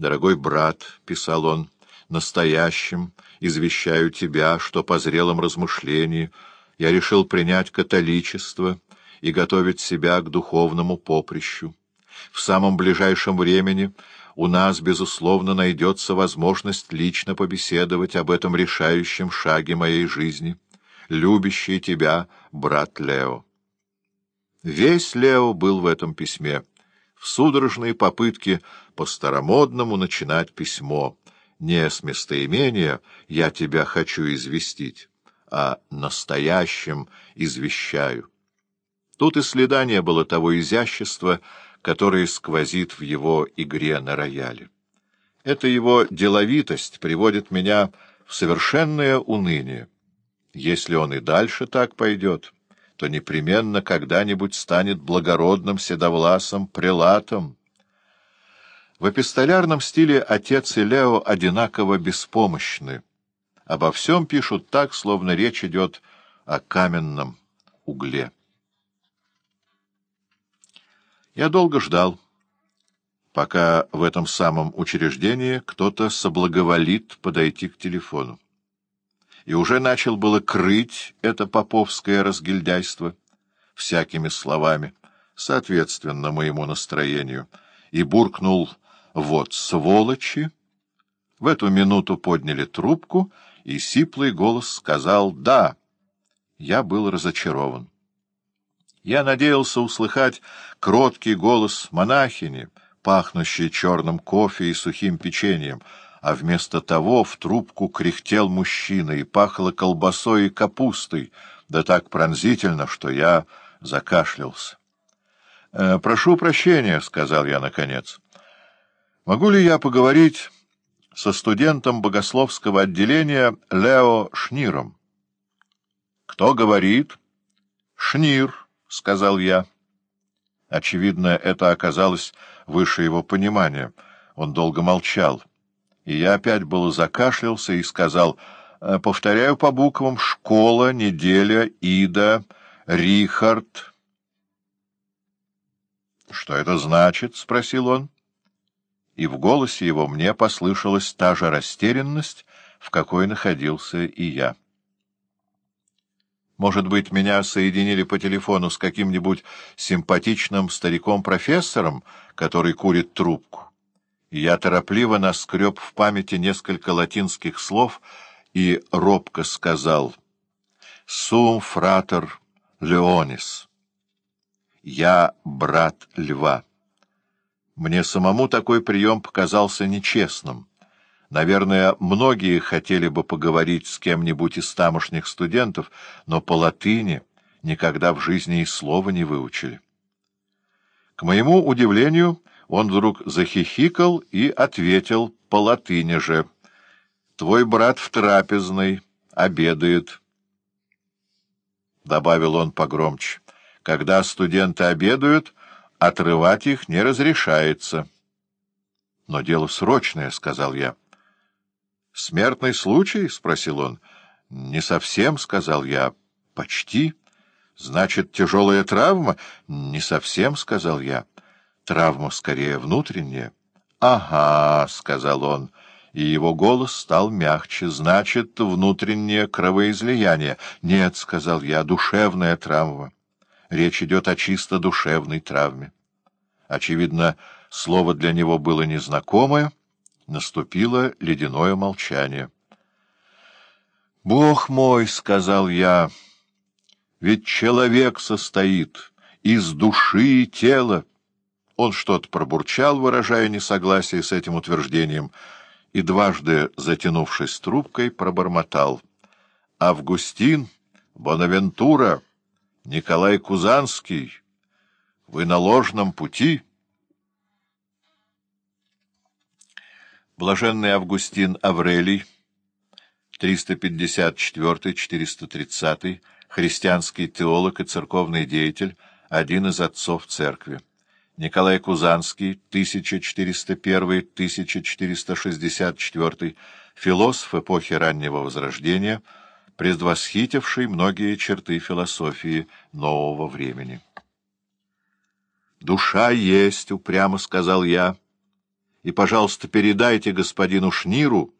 «Дорогой брат», — писал он, — «настоящим извещаю тебя, что по зрелом размышлении я решил принять католичество и готовить себя к духовному поприщу. В самом ближайшем времени у нас, безусловно, найдется возможность лично побеседовать об этом решающем шаге моей жизни. Любящий тебя, брат Лео. Весь Лео был в этом письме, в судорожной попытке по-старомодному начинать письмо. Не с местоимения «я тебя хочу известить», а настоящим извещаю. Тут и следа не было того изящества, которое сквозит в его игре на рояле. Эта его деловитость приводит меня в совершенное уныние. Если он и дальше так пойдет, то непременно когда-нибудь станет благородным седовласом прелатом. В эпистолярном стиле отец и Лео одинаково беспомощны. Обо всем пишут так, словно речь идет о каменном угле. Я долго ждал, пока в этом самом учреждении кто-то соблаговолит подойти к телефону. И уже начал было крыть это поповское разгильдяйство всякими словами, соответственно моему настроению, и буркнул «Вот сволочи!» В эту минуту подняли трубку, и сиплый голос сказал «Да». Я был разочарован. Я надеялся услыхать кроткий голос монахини, пахнущий черным кофе и сухим печеньем, а вместо того в трубку кряхтел мужчина и пахло колбасой и капустой, да так пронзительно, что я закашлялся. «Э, — Прошу прощения, — сказал я наконец. — Могу ли я поговорить со студентом богословского отделения Лео Шниром? — Кто говорит? — Шнир. — сказал я. Очевидно, это оказалось выше его понимания. Он долго молчал. И я опять было закашлялся и сказал, «Э, повторяю по буквам, школа, неделя, Ида, Рихард. — Что это значит? — спросил он. И в голосе его мне послышалась та же растерянность, в какой находился и я. Может быть, меня соединили по телефону с каким-нибудь симпатичным стариком-профессором, который курит трубку. Я торопливо наскреб в памяти несколько латинских слов и робко сказал «Сум фратер Леонис» — «Я брат льва». Мне самому такой прием показался нечестным. Наверное, многие хотели бы поговорить с кем-нибудь из тамошних студентов, но по латыни никогда в жизни и слова не выучили. К моему удивлению, он вдруг захихикал и ответил по латыни же. «Твой брат в трапезной, обедает», — добавил он погромче. «Когда студенты обедают, отрывать их не разрешается». «Но дело срочное», — сказал я. «Смертный случай?» — спросил он. «Не совсем», — сказал я. «Почти». «Значит, тяжелая травма?» «Не совсем», — сказал я. «Травма скорее внутренняя». «Ага», — сказал он, и его голос стал мягче. «Значит, внутреннее кровоизлияние». «Нет», — сказал я, — «душевная травма». Речь идет о чисто душевной травме. Очевидно, слово для него было незнакомое, — Наступило ледяное молчание. «Бог мой!» — сказал я. «Ведь человек состоит из души и тела». Он что-то пробурчал, выражая несогласие с этим утверждением, и дважды, затянувшись трубкой, пробормотал. «Августин, Бонавентура, Николай Кузанский, вы на ложном пути». Блаженный Августин Аврелий, 354-430, христианский теолог и церковный деятель, один из отцов церкви. Николай Кузанский, 1401-1464, философ эпохи раннего Возрождения, предвосхитивший многие черты философии нового времени. «Душа есть», — упрямо сказал я, — и, пожалуйста, передайте господину Шниру,